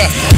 escucha